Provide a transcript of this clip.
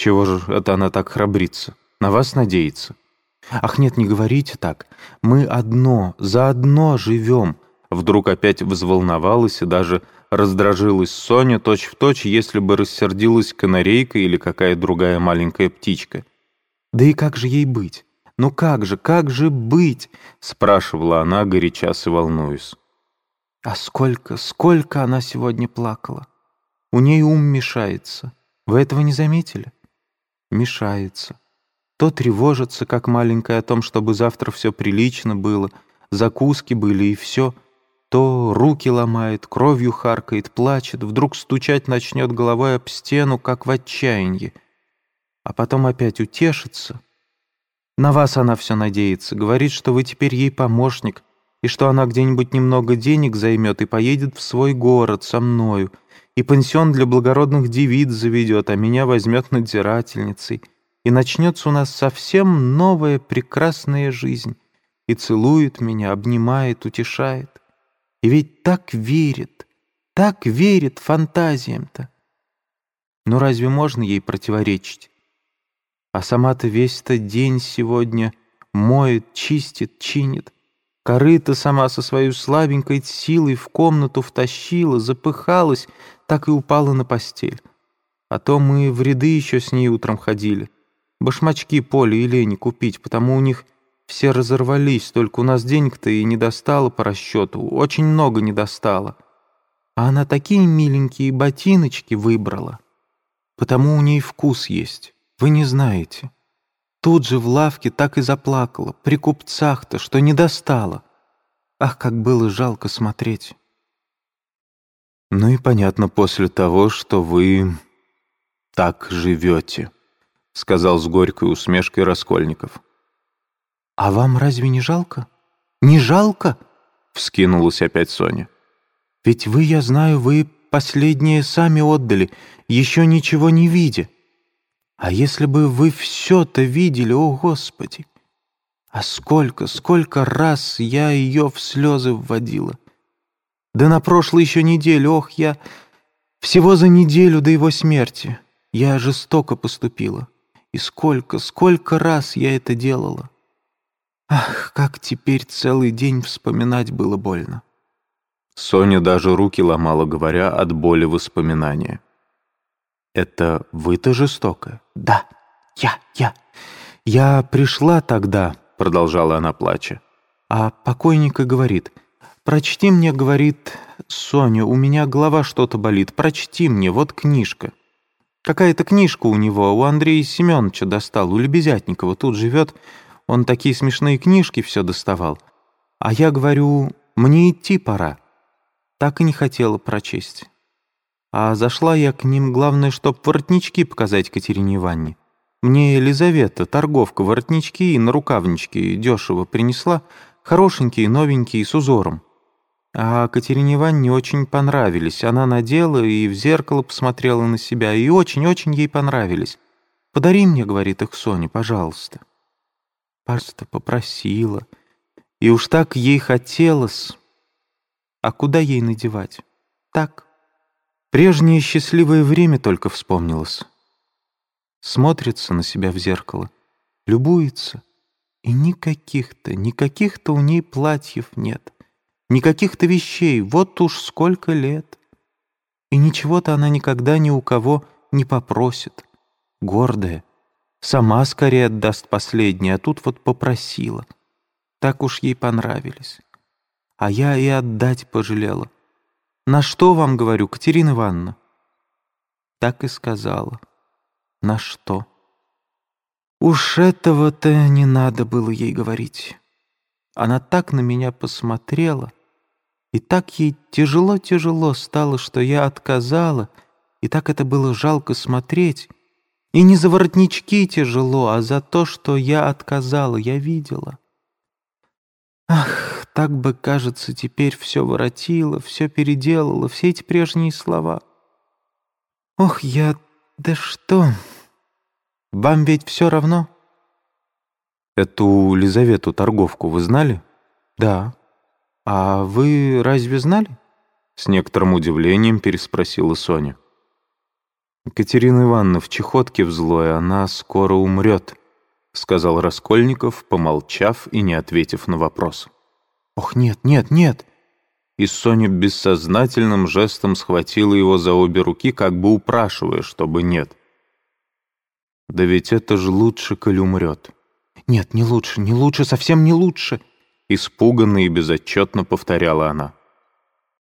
чего же это она так храбрится? На вас надеется? Ах нет, не говорите так. Мы одно, заодно живем. Вдруг опять взволновалась и даже раздражилась Соня точь-в-точь, точь, если бы рассердилась канарейка или какая другая маленькая птичка. «Да и как же ей быть? Ну как же, как же быть?» — спрашивала она, горячась и волнуясь. А сколько, сколько она сегодня плакала. У ней ум мешается. Вы этого не заметили? Мешается. То тревожится, как маленькая, о том, чтобы завтра все прилично было, закуски были и все — то руки ломает, кровью харкает, плачет, вдруг стучать начнет головой об стену, как в отчаянии. А потом опять утешится. На вас она все надеется, говорит, что вы теперь ей помощник, и что она где-нибудь немного денег займет и поедет в свой город со мною, и пансион для благородных девиц заведет, а меня возьмет надзирательницей, и начнется у нас совсем новая прекрасная жизнь, и целует меня, обнимает, утешает. И ведь так верит, так верит фантазиям-то. Но разве можно ей противоречить? А сама-то весь этот день сегодня моет, чистит, чинит. Корыто сама со своей слабенькой силой в комнату втащила, запыхалась, так и упала на постель. А то мы в ряды еще с ней утром ходили. Башмачки Поле и Лени купить, потому у них все разорвались, только у нас денег-то и не достало по расчету, очень много не достало. А она такие миленькие ботиночки выбрала. Потому у ней вкус есть, вы не знаете. Тут же в лавке так и заплакала, при купцах-то, что не достала. Ах, как было жалко смотреть. Ну и понятно после того, что вы так живете, сказал с горькой усмешкой Раскольников. «А вам разве не жалко? Не жалко?» — вскинулась опять Соня. «Ведь вы, я знаю, вы последнее сами отдали, еще ничего не видя. А если бы вы все-то видели, о Господи! А сколько, сколько раз я ее в слезы вводила! Да на прошлой еще неделе, ох, я... Всего за неделю до его смерти я жестоко поступила. И сколько, сколько раз я это делала!» Ах, как теперь целый день вспоминать было больно. Соня даже руки ломала, говоря от боли воспоминания. «Это вы-то жестоко?» «Да, я, я. Я пришла тогда», — продолжала она, плача. А покойника говорит, «Прочти мне, — говорит, — Соня, у меня голова что-то болит, прочти мне, вот книжка». Какая-то книжка у него, у Андрея Семеновича достал, у Лебезятникова, тут живет, он такие смешные книжки все доставал. А я говорю, мне идти пора. Так и не хотела прочесть. А зашла я к ним, главное, чтоб воротнички показать Катерине Ивановне. Мне Елизавета, торговка, воротнички и нарукавнички дешево принесла, хорошенькие, новенькие, с узором. А Катерине Ивановне очень понравились. Она надела и в зеркало посмотрела на себя, и очень-очень ей понравились. «Подари мне, — говорит их Соня, — пожалуйста». Просто попросила. И уж так ей хотелось. А куда ей надевать? Так. Прежнее счастливое время только вспомнилось. Смотрится на себя в зеркало, любуется, и никаких-то, никаких-то у ней платьев нет, никаких-то вещей, вот уж сколько лет. И ничего-то она никогда ни у кого не попросит. Гордая, Сама скорее отдаст последнее, а тут вот попросила. Так уж ей понравились. А я и отдать пожалела. На что вам говорю, Катерина Ивановна? Так и сказала. На что? Уж этого-то не надо было ей говорить. Она так на меня посмотрела, и так ей тяжело-тяжело стало, что я отказала, и так это было жалко смотреть, и не за воротнички тяжело, а за то, что я отказала, я видела. Ах, так бы, кажется, теперь все воротила, все переделала, все эти прежние слова. Ох, я... Да что? Вам ведь все равно? Эту Лизавету торговку вы знали? Да. А вы разве знали? С некоторым удивлением переспросила Соня. Катерина Ивановна в чехотке в злой, она скоро умрет», — сказал Раскольников, помолчав и не ответив на вопрос. «Ох, нет, нет, нет!» И Соня бессознательным жестом схватила его за обе руки, как бы упрашивая, чтобы нет. «Да ведь это же лучше, коль умрет». «Нет, не лучше, не лучше, совсем не лучше!» Испуганно и безотчетно повторяла она.